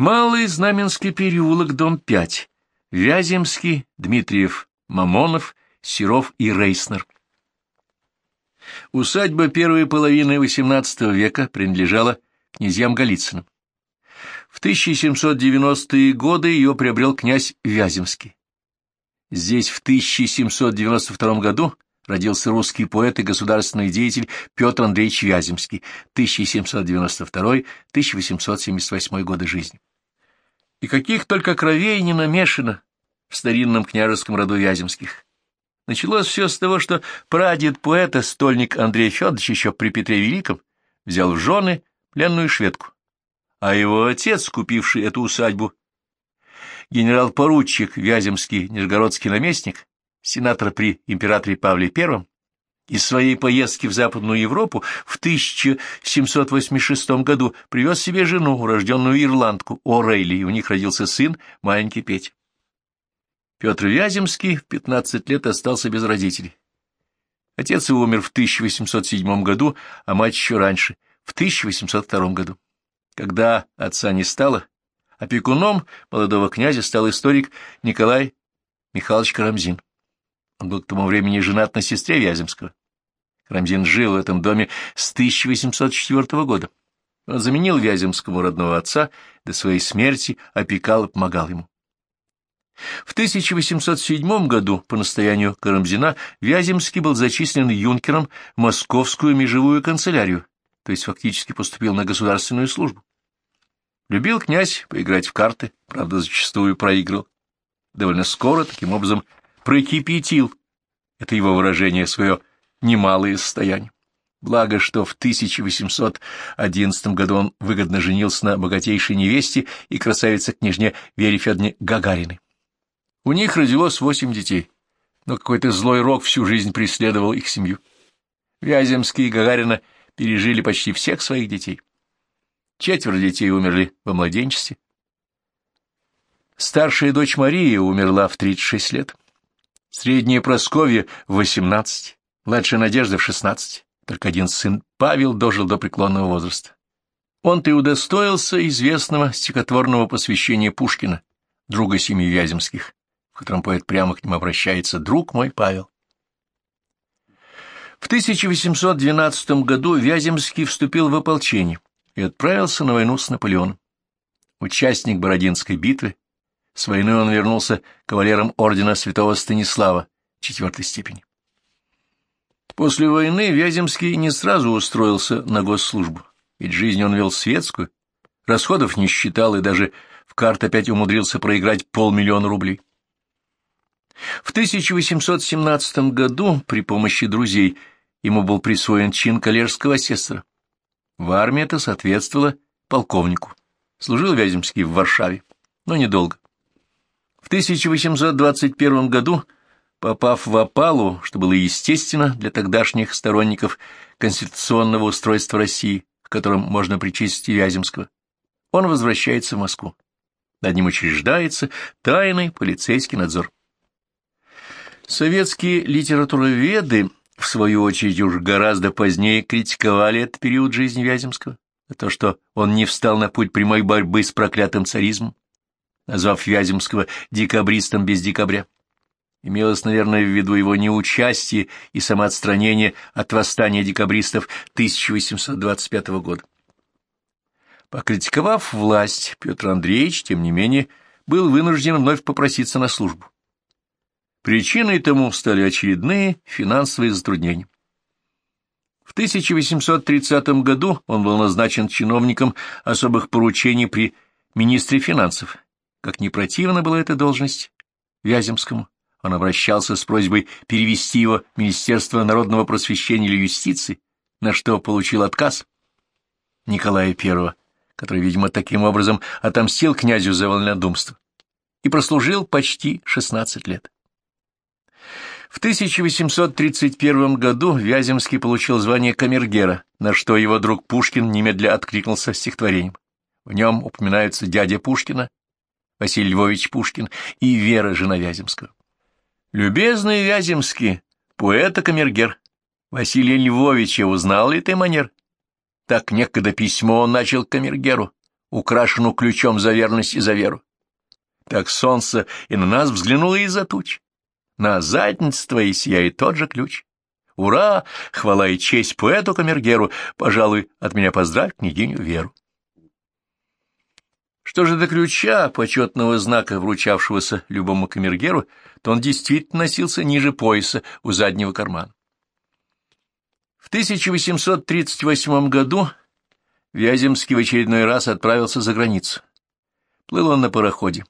Малый Знаменский переулок, дом 5. Вяземский, Дмитриев, Мамонов, Серов и Рейснер. Усадьба первой половины XVIII века принадлежала князьям Голицыным. В 1790-е годы ее приобрел князь Вяземский. Здесь в 1792 году родился русский поэт и государственный деятель Петр Андреевич Вяземский, 1792-1878 годы жизни. И каких только кровей не намешано в старинном княжеском роду Вяземских. Началось все с того, что прадед поэта, стольник Андрей Федорович еще при Петре Великом, взял в жены пленную шведку, а его отец, купивший эту усадьбу, генерал-поручик Вяземский, нижегородский наместник, сенатор при императоре Павле I, из своей поездки в Западную Европу в 1786 году привез себе жену, урожденную ирландку, О'Рейли, и у них родился сын, маленький Петя. Петр Вяземский в 15 лет остался без родителей. Отец его умер в 1807 году, а мать еще раньше, в 1802 году. Когда отца не стало, опекуном молодого князя стал историк Николай Михайлович Карамзин. Он был к тому времени женат на сестре Вяземского. Карамзин жил в этом доме с 1804 года. Он заменил Вяземскому родного отца, до своей смерти опекал и помогал ему. В 1807 году по настоянию Карамзина Вяземский был зачислен юнкером в Московскую межевую канцелярию, то есть фактически поступил на государственную службу. Любил князь поиграть в карты, правда, зачастую проиграл. Довольно скоро, таким образом, прокипятил, это его выражение, свое немалое состояние. Благо, что в 1811 году он выгодно женился на богатейшей невесте и красавице-княжне Вере Федоровне Гагариной. У них родилось восемь детей, но какой-то злой рок всю жизнь преследовал их семью. Вяземский и Гагарина пережили почти всех своих детей. Четверо детей умерли во младенчестве. Старшая дочь Мария умерла в 36 лет. Средняя Просковья — в 18, младшая Надежда — в 16. Только один сын Павел дожил до преклонного возраста. Он-то и удостоился известного стихотворного посвящения Пушкина, друга семьи Вяземских котором поэт прямо к ним обращается «Друг мой Павел». В 1812 году Вяземский вступил в ополчение и отправился на войну с Наполеоном. Участник Бородинской битвы, с войны он вернулся кавалером ордена святого Станислава четвертой степени. После войны Вяземский не сразу устроился на госслужбу, ведь жизнь он вел светскую, расходов не считал и даже в карт опять умудрился проиграть полмиллиона рублей. В 1817 году при помощи друзей ему был присвоен чин коллежского асессора. В армии это соответствовало полковнику. Служил Вяземский в Варшаве, но недолго. В 1821 году, попав в опалу, что было естественно для тогдашних сторонников конституционного устройства России, к которым можно причислить Вяземского, он возвращается в Москву. Над ним учреждается тайный полицейский надзор. Советские литературоведы, в свою очередь, уж гораздо позднее критиковали этот период жизни Вяземского за то, что он не встал на путь прямой борьбы с проклятым царизмом, назвав Вяземского декабристом без декабря. Имелось, наверное, в виду его неучастие и самоотстранение от восстания декабристов 1825 года. Покритиковав власть, Петр Андреевич, тем не менее, был вынужден вновь попроситься на службу. Причиной тому стали очередные финансовые затруднения. В 1830 году он был назначен чиновником особых поручений при министре финансов. Как не противна была эта должность Вяземскому, он обращался с просьбой перевести его в Министерство народного просвещения или юстиции, на что получил отказ Николая I, который, видимо, таким образом отомстил князю за вольнодумство и прослужил почти 16 лет. В 1831 году Вяземский получил звание камергера, на что его друг Пушкин немедля откликнулся стихотворением. В нем упоминаются дядя Пушкина, Василий Львович Пушкин и Вера, жена Вяземского. «Любезный Вяземский, поэта-камергер, Василий Львовича, узнал ли ты манер? Так некогда письмо он начал камергеру, украшенную ключом за верность и за веру. Так солнце и на нас взглянуло из-за туч. На заднице твоей сияет тот же ключ. Ура! Хвала и честь поэту Камергеру! Пожалуй, от меня поздравь княгиню Веру. Что же до ключа, почетного знака, вручавшегося любому камергеру, то он действительно носился ниже пояса у заднего кармана. В 1838 году Вяземский в очередной раз отправился за границу. Плыл он на пароходе.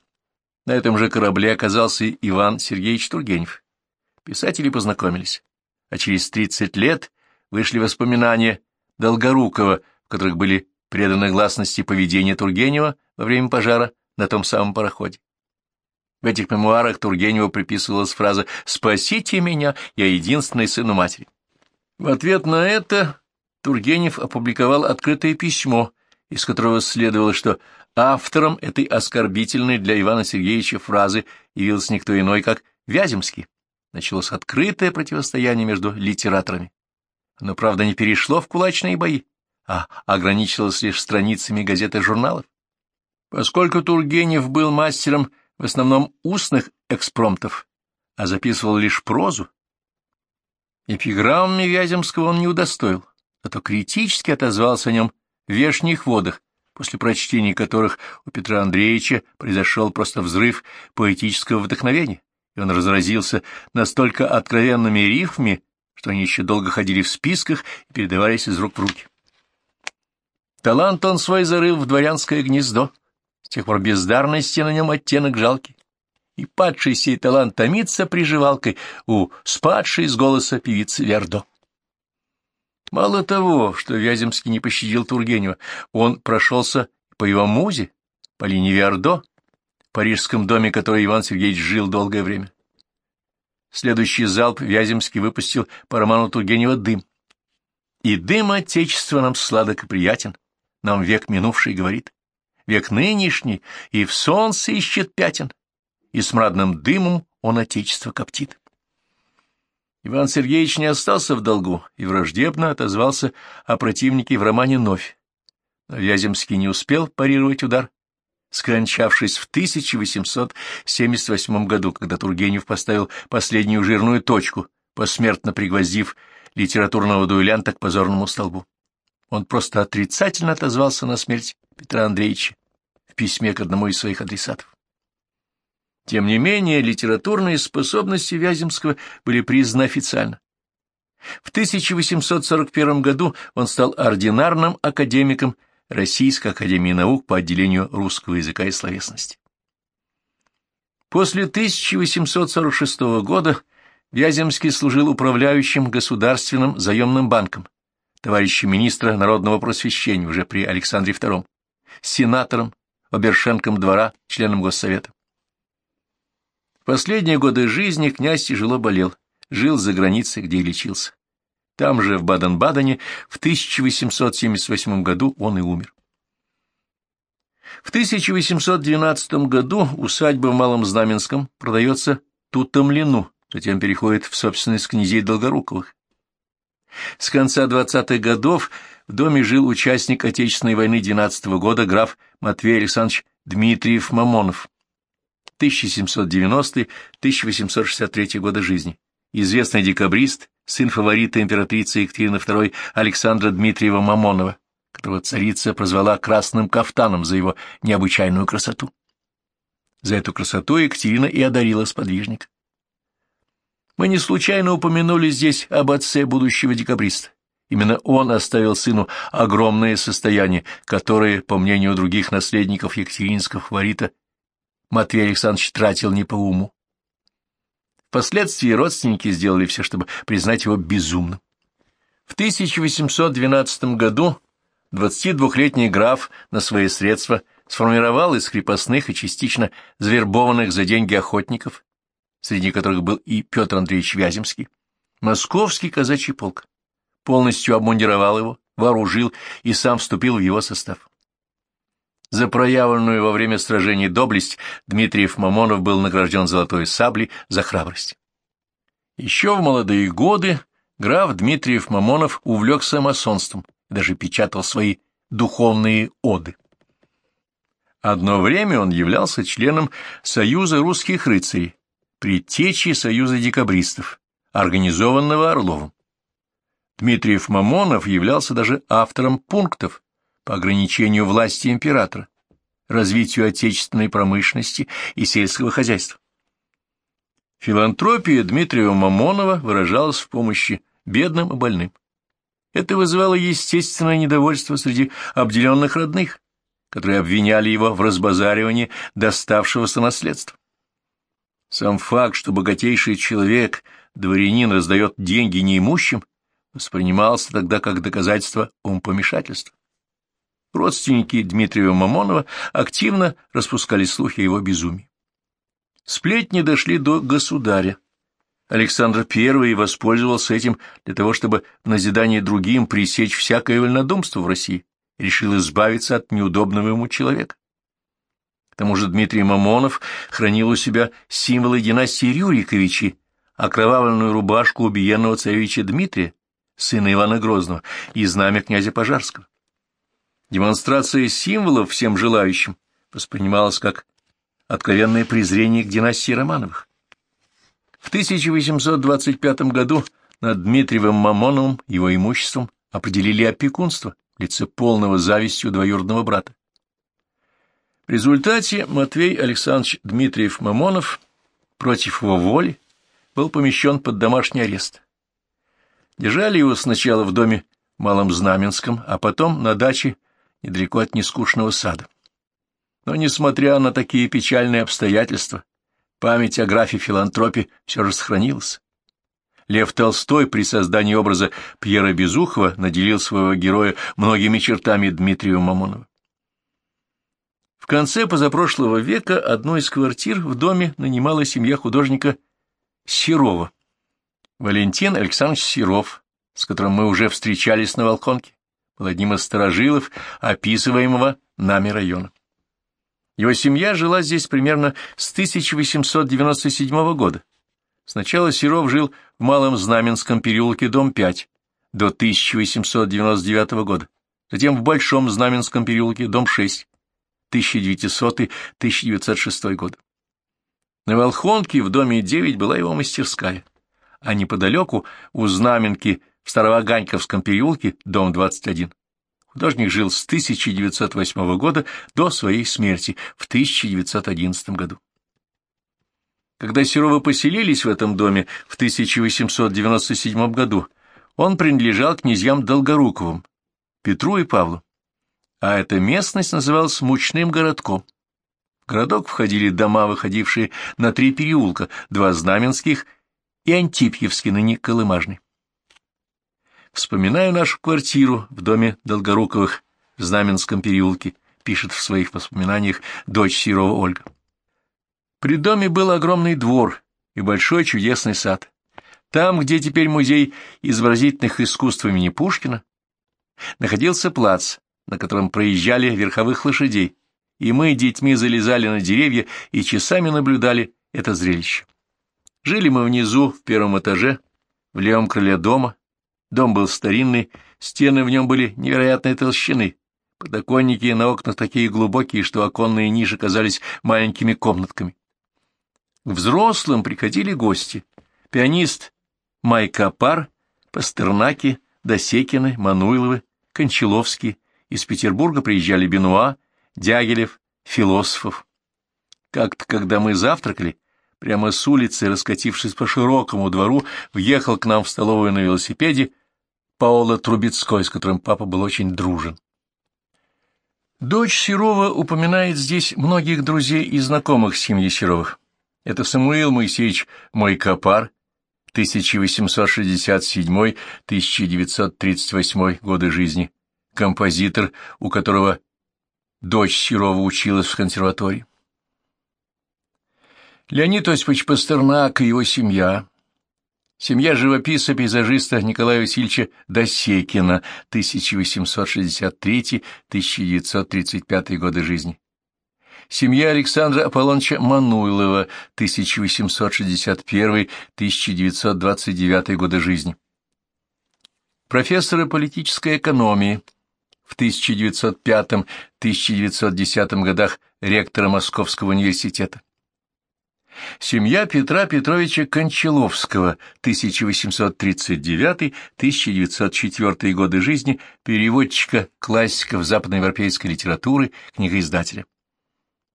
На этом же корабле оказался Иван Сергеевич Тургенев. Писатели познакомились, а через 30 лет вышли воспоминания Долгорукова, в которых были преданы гласности поведения Тургенева во время пожара на том самом пароходе. В этих мемуарах Тургеневу приписывалась фраза «Спасите меня, я единственный сын у матери». В ответ на это Тургенев опубликовал открытое письмо, из которого следовало, что автором этой оскорбительной для Ивана Сергеевича фразы явился никто иной, как Вяземский. Началось открытое противостояние между литераторами. Оно, правда, не перешло в кулачные бои, а ограничилось лишь страницами газет и журналов. Поскольку Тургенев был мастером в основном устных экспромтов, а записывал лишь прозу, эпиграммами Вяземского он не удостоил а то критически отозвался о нем в вешних водах, после прочтения которых у Петра Андреевича произошел просто взрыв поэтического вдохновения, и он разразился настолько откровенными рифмами, что они еще долго ходили в списках и передавались из рук в руки. Талант он свой зарыл в дворянское гнездо, с тех пор бездарности на нем оттенок жалкий, и падший сей талант томится приживалкой у спадшей с голоса певицы Вердо. Мало того, что Вяземский не пощадил Тургенева, он прошелся по его музе, по линии Виардо, в парижском доме, который Иван Сергеевич жил долгое время. Следующий залп Вяземский выпустил по роману Тургенева «Дым». «И дым Отечества нам сладок и приятен, нам век минувший говорит, век нынешний и в солнце ищет пятен, и смрадным дымом он Отечество коптит». Иван Сергеевич не остался в долгу и враждебно отозвался о противнике в романе «Новь». Но Вяземский не успел парировать удар, скончавшись в 1878 году, когда Тургенев поставил последнюю жирную точку, посмертно пригвоздив литературного дуэлянта к позорному столбу. Он просто отрицательно отозвался на смерть Петра Андреевича в письме к одному из своих адресатов. Тем не менее, литературные способности Вяземского были признаны официально. В 1841 году он стал ординарным академиком Российской академии наук по отделению русского языка и словесности. После 1846 года Вяземский служил управляющим государственным заемным банком, товарищем министра народного просвещения уже при Александре II, сенатором, обершенком двора, членом Госсовета последние годы жизни князь тяжело болел, жил за границей, где и лечился. Там же, в Баден-Бадене, в 1878 году он и умер. В 1812 году усадьба в Малом Знаменском продается Тутомлину, затем переходит в собственность князей Долгоруковых. С конца 20-х годов в доме жил участник Отечественной войны 12 -го года граф Матвей Александрович Дмитриев-Мамонов. 1790-1863 годы жизни, известный декабрист, сын фаворита императрицы Екатерины II Александра Дмитриева Мамонова, которого царица прозвала красным кафтаном за его необычайную красоту. За эту красоту Екатерина и одарила сподвижника. Мы не случайно упомянули здесь об отце будущего декабриста. Именно он оставил сыну огромное состояние, которое, по мнению других наследников Екатеринского фаворита, Матвей Александрович тратил не по уму. Впоследствии родственники сделали все, чтобы признать его безумным. В 1812 году 22-летний граф на свои средства сформировал из крепостных и частично завербованных за деньги охотников, среди которых был и Петр Андреевич Вяземский, московский казачий полк, полностью обмундировал его, вооружил и сам вступил в его состав. За проявленную во время сражений доблесть Дмитриев Мамонов был награжден золотой саблей за храбрость. Еще в молодые годы граф Дмитриев Мамонов увлекся масонством даже печатал свои духовные оды. Одно время он являлся членом Союза русских рыцарей, предтечи Союза декабристов, организованного Орловым. Дмитриев Мамонов являлся даже автором пунктов по ограничению власти императора, развитию отечественной промышленности и сельского хозяйства. Филантропия Дмитрия Мамонова выражалась в помощи бедным и больным. Это вызывало естественное недовольство среди обделенных родных, которые обвиняли его в разбазаривании доставшегося наследства. Сам факт, что богатейший человек, дворянин, раздает деньги неимущим, воспринимался тогда как доказательство умпомешательства. Родственники Дмитрия Мамонова активно распускали слухи о его безумии. Сплетни дошли до государя. Александр I воспользовался этим для того, чтобы в назидание другим пресечь всякое вольнодумство в России, решил избавиться от неудобного ему человека. Тому же Дмитрий Мамонов хранил у себя символы династии Рюриковичи, окровавленную рубашку убиенного царевича Дмитрия, сына Ивана Грозного, и знамя князя Пожарского. Демонстрация символов всем желающим воспринималась как откровенное презрение к династии Романовых. В 1825 году над Дмитриевым Мамоновым его имуществом определили опекунство в лице полного завистью двоюродного брата. В результате Матвей Александрович Дмитриев-Мамонов против его воли был помещен под домашний арест. Держали его сначала в доме Малом Знаменском, а потом на даче недалеко от нескучного сада. Но, несмотря на такие печальные обстоятельства, память о графе филантропе все же сохранилась. Лев Толстой при создании образа Пьера Безухова наделил своего героя многими чертами Дмитрия Мамонова. Конце позапрошлого века одну из квартир в доме нанимала семья художника Серова. Валентин Александрович Серов, с которым мы уже встречались на Волконке, был одним из сторожилов описываемого нами района. Его семья жила здесь примерно с 1897 года. Сначала Серов жил в Малом Знаменском переулке, дом 5, до 1899 года, затем в Большом Знаменском переулке, дом 6, 1900-1906 годы. На Волхонке в доме 9 была его мастерская, а неподалеку у Знаменки в Староваганьковском переулке, дом 21. Художник жил с 1908 года до своей смерти в 1911 году. Когда Серовы поселились в этом доме в 1897 году, он принадлежал князьям Долгоруковым, Петру и Павлу. А эта местность называлась Мучным городком. В городок входили дома, выходившие на три переулка, два Знаменских и Антипьевский, ныне Колымажный. Вспоминаю нашу квартиру в доме Долгоруковых в Знаменском переулке, пишет в своих воспоминаниях дочь Серова Ольга. При доме был огромный двор и большой чудесный сад. Там, где теперь музей изобразительных искусств имени Пушкина, находился плац, на котором проезжали верховых лошадей, и мы детьми залезали на деревья и часами наблюдали это зрелище. Жили мы внизу, в первом этаже, в левом крыле дома, Дом был старинный, стены в нем были невероятной толщины, подоконники на окнах такие глубокие, что оконные ниши казались маленькими комнатками. К взрослым приходили гости. Пианист Майка Пар, Пастернаки, Досекины, Мануиловы, Кончаловские. Из Петербурга приезжали Бенуа, Дягилев, философов. Как-то, когда мы завтракали, прямо с улицы, раскатившись по широкому двору, въехал к нам в столовую на велосипеде Паула Трубецкой, с которым папа был очень дружен. Дочь Серова упоминает здесь многих друзей и знакомых семьи Серовых. Это Самуил Моисеевич Мойкопар, 1867-1938 годы жизни, композитор, у которого дочь Серова училась в консерватории. Леонид Осипович Пастернак и его семья, Семья живописца-пейзажиста Николая Васильевича Досекина, 1863-1935 годы жизни. Семья Александра Аполлоновича Мануйлова, 1861-1929 годы жизни. Профессора политической экономии, в 1905-1910 годах ректора Московского университета. Семья Петра Петровича Кончаловского, 1839-1904 годы жизни, переводчика классиков западноевропейской литературы, книгоиздателя.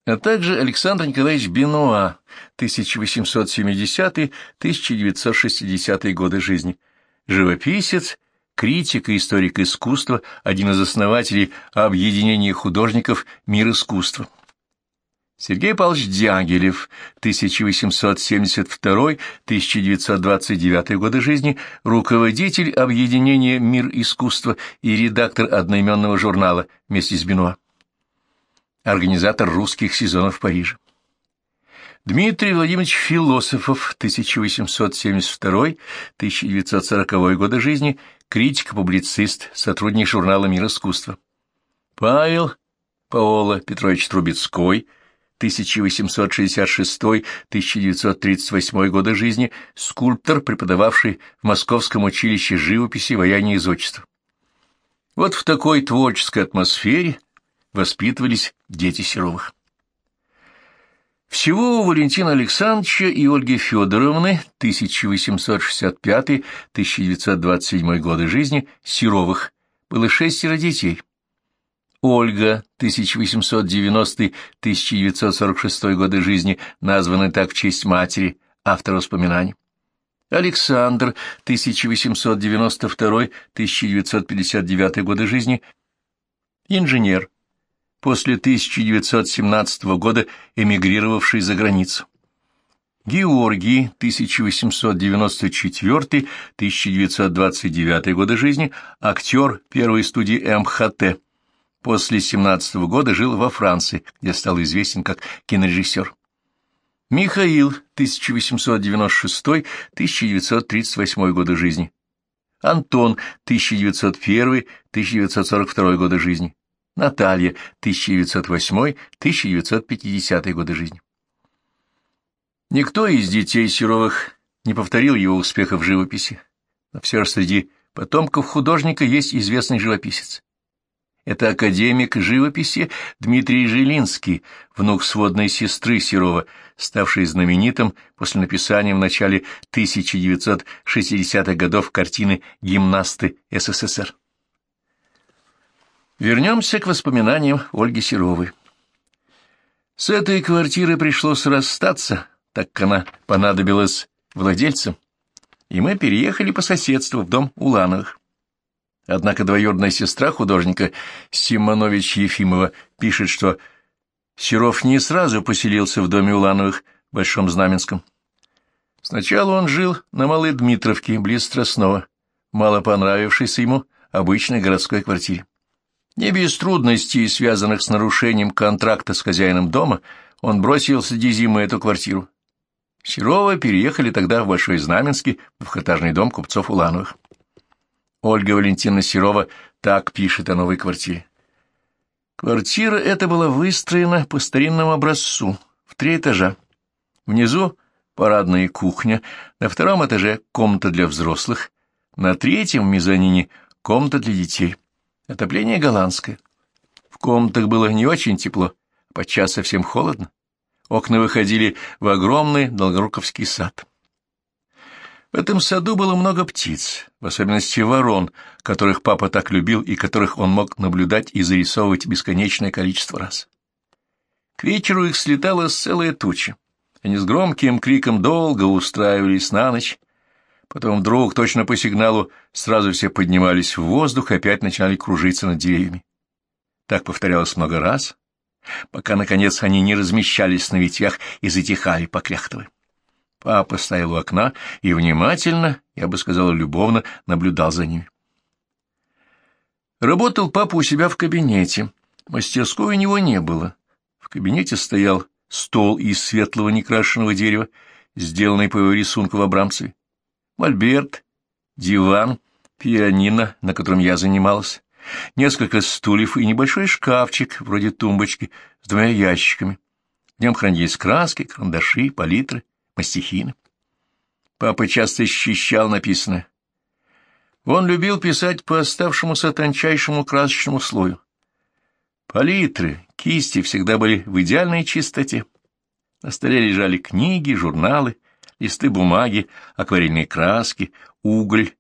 А также Александр Николаевич Бенуа, 1870-1960 годы жизни, живописец, критик и историк искусства, один из основателей объединения художников «Мир искусства». Сергей Павлович Дягилев, 1872-1929 годы жизни, руководитель объединения «Мир искусства» и редактор одноименного журнала вместе с Бенуа. Организатор русских сезонов в Париже. Дмитрий Владимирович Философов, 1872-1940 годы жизни, критик-публицист, сотрудник журнала «Мир искусства». Павел Паоло Петрович Трубецкой, 1866-1938 годы жизни, скульптор, преподававший в Московском училище живописи, ваяния и зодчества. Вот в такой творческой атмосфере воспитывались дети Серовых. Всего у Валентина Александровича и Ольги Федоровны 1865-1927 годы жизни Серовых было шестеро детей. Ольга, 1890-1946 годы жизни, названы так в честь матери, автора воспоминаний. Александр, 1892-1959 годы жизни, инженер, после 1917 года эмигрировавший за границу. Георгий, 1894-1929 годы жизни, актер первой студии МХТ. После 17 -го года жил во Франции, где стал известен как кинорежиссер. Михаил, 1896-1938 годы жизни. Антон, 1901-1942 годы жизни. Наталья, 1908-1950 годы жизни. Никто из детей Серовых не повторил его успеха в живописи, но все же среди потомков художника есть известный живописец. Это академик живописи Дмитрий Жилинский, внук сводной сестры Серова, ставший знаменитым после написания в начале 1960-х годов картины «Гимнасты СССР». Вернемся к воспоминаниям Ольги Серовой. С этой квартирой пришлось расстаться, так как она понадобилась владельцам, и мы переехали по соседству в дом Улановых. Однако двоюродная сестра художника Симонович Ефимова пишет, что Серов не сразу поселился в доме Улановых в Большом Знаменском. Сначала он жил на Малой Дмитровке, близ Страстного, мало понравившейся ему обычной городской квартире. Не без трудностей, связанных с нарушением контракта с хозяином дома, он бросил среди зимы эту квартиру. Серова переехали тогда в Большой Знаменский, в двухэтажный дом купцов Улановых. Ольга Валентина Серова так пишет о новой квартире. Квартира эта была выстроена по старинному образцу, в три этажа. Внизу парадная кухня, на втором этаже комната для взрослых, на третьем в мезонине комната для детей. Отопление голландское. В комнатах было не очень тепло, подчас совсем холодно. Окна выходили в огромный Долгоруковский сад. В этом саду было много птиц, в особенности ворон, которых папа так любил и которых он мог наблюдать и зарисовывать бесконечное количество раз. К вечеру их слетала целая туча. Они с громким криком долго устраивались на ночь. Потом вдруг, точно по сигналу, сразу все поднимались в воздух и опять начинали кружиться над деревьями. Так повторялось много раз, пока, наконец, они не размещались на ветвях и затихали, покряхтывая. Папа стоял у окна и внимательно, я бы сказала, любовно наблюдал за ними. Работал папа у себя в кабинете. Мастерской у него не было. В кабинете стоял стол из светлого некрашенного дерева, сделанный по его рисунку в Абрамцеве, мольберт, диван, пианино, на котором я занималась, несколько стульев и небольшой шкафчик, вроде тумбочки, с двумя ящиками. В нем хранились краски, карандаши, палитры мастихины. Папа часто ощущал написанное. Он любил писать по оставшемуся тончайшему красочному слою. Палитры, кисти всегда были в идеальной чистоте. На столе лежали книги, журналы, листы бумаги, акварельные краски, уголь,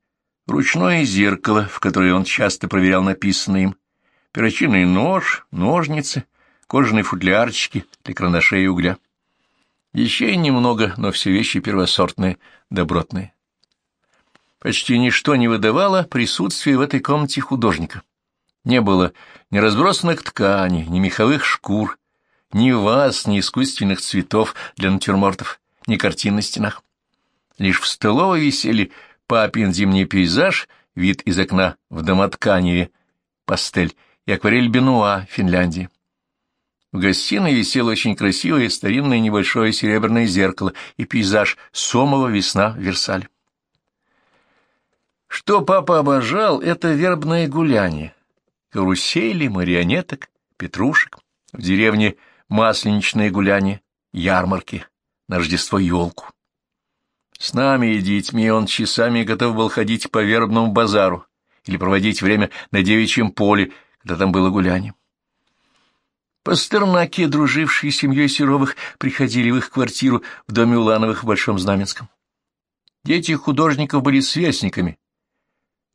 ручное зеркало, в которое он часто проверял написанное им, перочинный нож, ножницы, кожаные футлярчики для карандашей и угля. Вещей немного, но все вещи первосортные, добротные. Почти ничто не выдавало присутствие в этой комнате художника. Не было ни разбросанных тканей, ни меховых шкур, ни ваз, ни искусственных цветов для натюрмортов, ни картин на стенах. Лишь в столовой висели папин зимний пейзаж, вид из окна в домотканеве, пастель и акварель Бенуа, Финляндии. В гостиной висело очень красивое старинное небольшое серебряное зеркало и пейзаж Сомова «Весна в Версале». Что папа обожал, это вербное гуляние. Карусели, марионеток, петрушек. В деревне масленичное гуляние, ярмарки, на Рождество елку. С нами и детьми он часами готов был ходить по вербному базару или проводить время на девичьем поле, когда там было гуляние. Пастернаки, дружившие с семьей Серовых, приходили в их квартиру в доме Улановых в Большом Знаменском. Дети художников были сверстниками.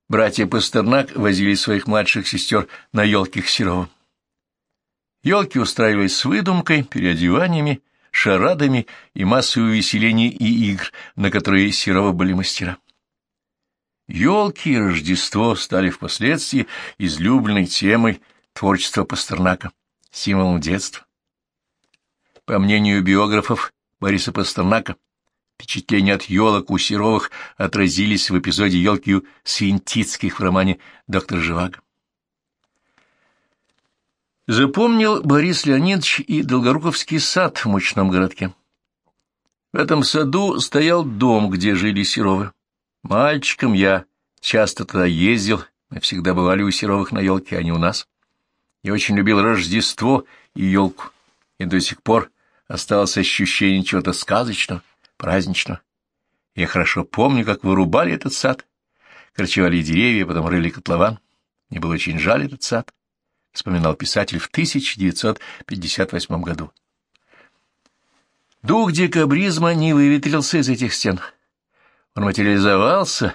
Братья Пастернак возили своих младших сестер на елки к Серовым. Елки устраивались с выдумкой, переодеваниями, шарадами и массой увеселений и игр, на которые Серова были мастера. Елки и Рождество стали впоследствии излюбленной темой творчества Пастернака, символом детства. По мнению биографов Бориса Пастернака, впечатления от елок у Серовых отразились в эпизоде елки у Свинтицких в романе «Доктор Живаго». Запомнил Борис Леонидович и Долгоруковский сад в мучном городке. В этом саду стоял дом, где жили Серовы. Мальчиком я часто туда ездил, мы всегда бывали у Серовых на елке, а не у нас. Я очень любил Рождество и елку, и до сих пор осталось ощущение чего-то сказочного, праздничного. Я хорошо помню, как вырубали этот сад, корчевали деревья, потом рыли котлован. Мне было очень жаль этот сад. — вспоминал писатель в 1958 году. Дух декабризма не выветрился из этих стен. Он материализовался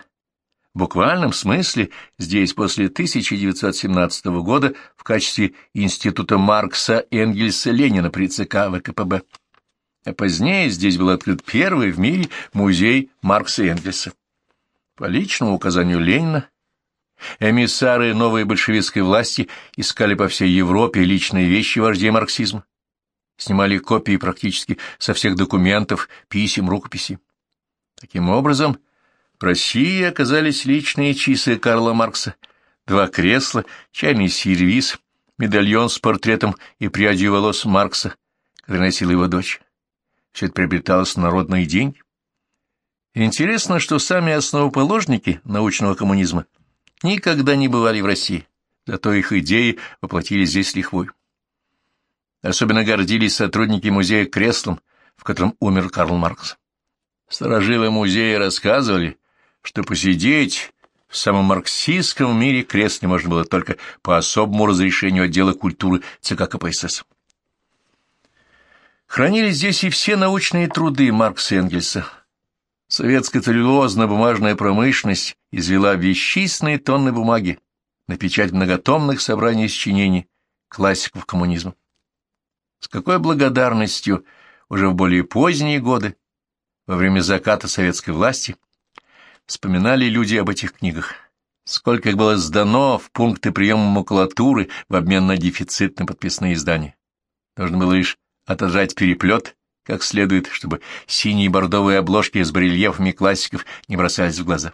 в буквальном смысле здесь после 1917 года в качестве Института Маркса Энгельса Ленина при ЦК ВКПБ. А позднее здесь был открыт первый в мире музей Маркса и Энгельса. По личному указанию Ленина Эмиссары новой большевистской власти искали по всей Европе личные вещи вождей марксизма. Снимали копии практически со всех документов, писем, рукописей. Таким образом, в России оказались личные часы Карла Маркса, два кресла, чайный сервиз, медальон с портретом и прядью волос Маркса, который носила его дочь. Все это приобреталось на народные деньги. Интересно, что сами основоположники научного коммунизма никогда не бывали в России, зато их идеи воплотились здесь лихвой. Особенно гордились сотрудники музея креслом, в котором умер Карл Маркс. Сторожилы музея рассказывали, что посидеть в самом марксистском мире кресле можно было только по особому разрешению отдела культуры ЦК КПСС. Хранились здесь и все научные труды Маркса и Энгельса, Советская целлюлозно-бумажная промышленность извела бесчисленные тонны бумаги на печать многотомных собраний сочинений классиков коммунизма. С какой благодарностью уже в более поздние годы, во время заката советской власти, вспоминали люди об этих книгах. Сколько их было сдано в пункты приема макулатуры в обмен на дефицитно подписанные издания. Нужно было лишь отожать переплет как следует, чтобы синие бордовые обложки с барельефами классиков не бросались в глаза.